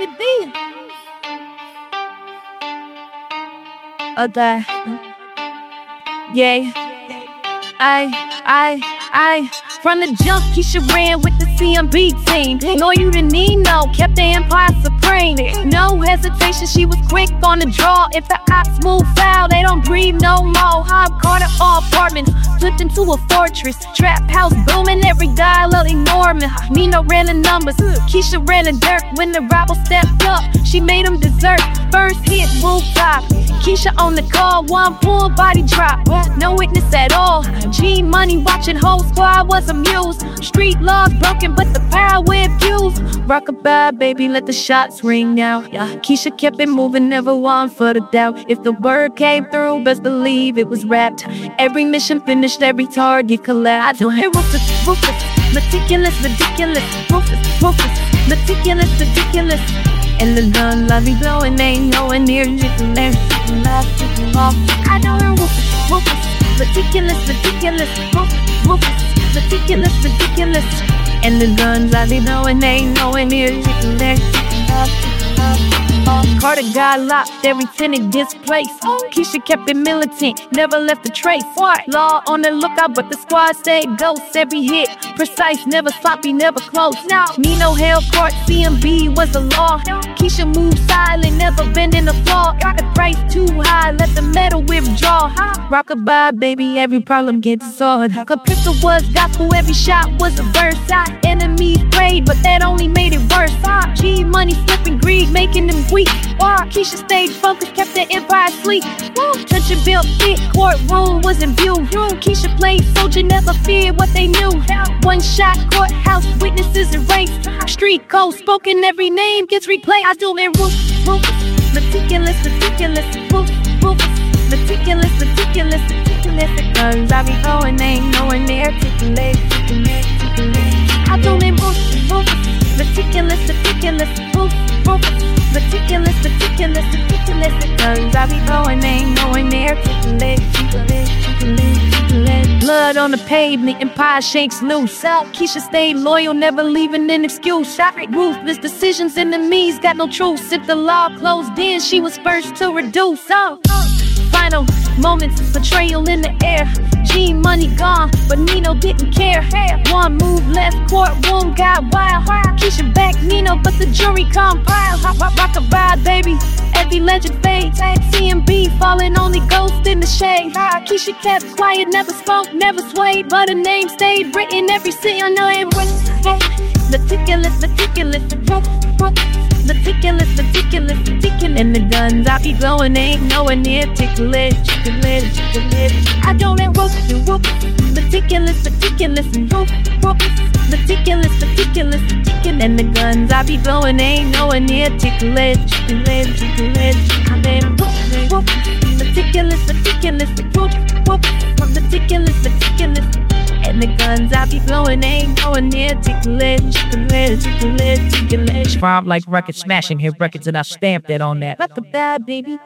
it there. Other. Yeah. I, I, I. From the jump, Keisha ran with the CMB team. No, you didn't need no, kept the empire supreme. No hesitation, she was quick on the draw. If the ops move foul, they don't breathe no more. Hop Carter all apartment, flipped into a fortress. Trap house booming, every dialogue ignoring. Nino ran the numbers, Keisha ran the dirt. When the rival stepped up, she made him dessert. First hit, rooftop. Keisha on the call, one pull, body drop. No witness at all. G Money watching whole squad was amused. Street laws broken, but the power we abused. Rockabye, baby, let the shots ring out. Yeah, Keisha kept it moving, never one for the doubt. If the word came through, best believe it was wrapped. Every mission finished, every target collapsed. Meticulous, ridiculous, ruthless, ruthless, meticulous, ridiculous. And the gun love be blowing, ain't nowhere near jiggling, jiggling off, jiggling off. I know I'm ruthless, ruthless, ridiculous, ridiculous, ruthless, ruthless, meticulous, ridiculous. And the guns I be blowing, ain't nowhere near jiggling, jiggling off, jiggling off. Carter got locked, every tenant displaced. Keisha kept it militant, never left a trace. Law on the lookout, but the squad stayed ghost. Every hit precise, never sloppy, never close. Now, Nino held court, CMB was the law. Keisha moved silent, never bending the floor. Got the price too high, let the metal withdraw. Rock a Rockabye, baby, every problem gets solved. Pistol was gospel, every shot was a verse. Enemies prayed, but that only made it worse. G money flipping greed, making them weak. Why Keisha stayed focused, kept the empire asleep. And built fit, courtroom was in view. Keisha played soldier, never feared what they knew. One shot, courthouse, witnesses erased. Street code spoken, every name gets replayed. I do it roof, meticulous, meticulous, roof, roof, meticulous, meticulous, meticulous. Guns I be throwing ain't nowhere near articulate, articulate, articulate. I do it roof, roof, meticulous, meticulous, roof, roof, meticulous, meticulous, meticulous. Guns I be throwing ain't nowhere near articulate, articulate. Blood on the pavement, Empire shakes loose. Keisha stayed loyal, never leaving an excuse. Ruthless decisions, enemies got no truth. If the law closed in, she was first to reduce. Oh. Final moments, betrayal in the air. G money gone, but Nino didn't care. One move left, courtroom got wild. Keisha back Nino, but the jury compiled. Rockabye, baby, every legend fades. CMB falling, only ghost in the shade. Ah, Keisha kept quiet, never spoke, never swayed, but her name stayed written every city. I know it meticulous, meticulous, meticulous, meticulous, meticulous. And the guns I be blowing ain't nowhere near ticklish, ticklish, ticklish. I don't let rope to rope. Meticulous, meticulous, rope, rope. Meticulous, meticulous, meticulous. And the guns I be blowing ain't nowhere near ticklish, ticklish, ticklish. I let rope, rope. Meticulous, meticulous, rope, rope. Meticulous, meticulous. And the guns I be blowing ain't nowhere near ticklish, ticklish, ticklish, Bomb like record smashing hit records and I stamped it on that. Rock a bad baby.